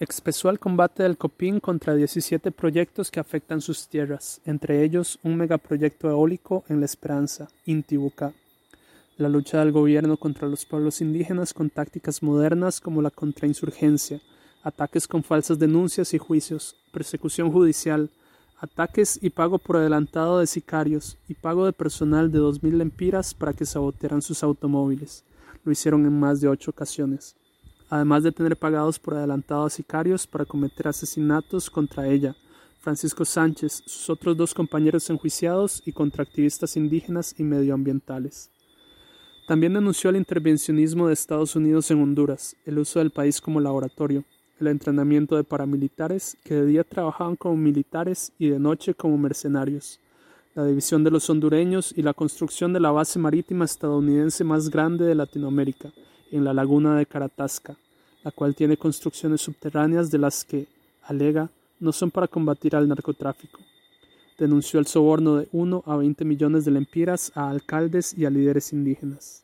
Expresó el combate del Copín contra 17 proyectos que afectan sus tierras, entre ellos un megaproyecto eólico en La Esperanza, Intibucá. La lucha del gobierno contra los pueblos indígenas con tácticas modernas como la contrainsurgencia, ataques con falsas denuncias y juicios, persecución judicial, ataques y pago por adelantado de sicarios y pago de personal de dos mil lempiras para que sabotearan sus automóviles. Lo hicieron en más de ocho ocasiones. Además de tener pagados por adelantado sicarios para cometer asesinatos contra ella, Francisco Sánchez, sus otros dos compañeros enjuiciados y contra activistas indígenas y medioambientales. También denunció el intervencionismo de Estados Unidos en Honduras, el uso del país como laboratorio, el entrenamiento de paramilitares que de día trabajaban como militares y de noche como mercenarios, la división de los hondureños y la construcción de la base marítima estadounidense más grande de Latinoamérica, en la laguna de Caratasca, la cual tiene construcciones subterráneas de las que, alega, no son para combatir al narcotráfico. Denunció el soborno de 1 a 20 millones de lempiras a alcaldes y a líderes indígenas.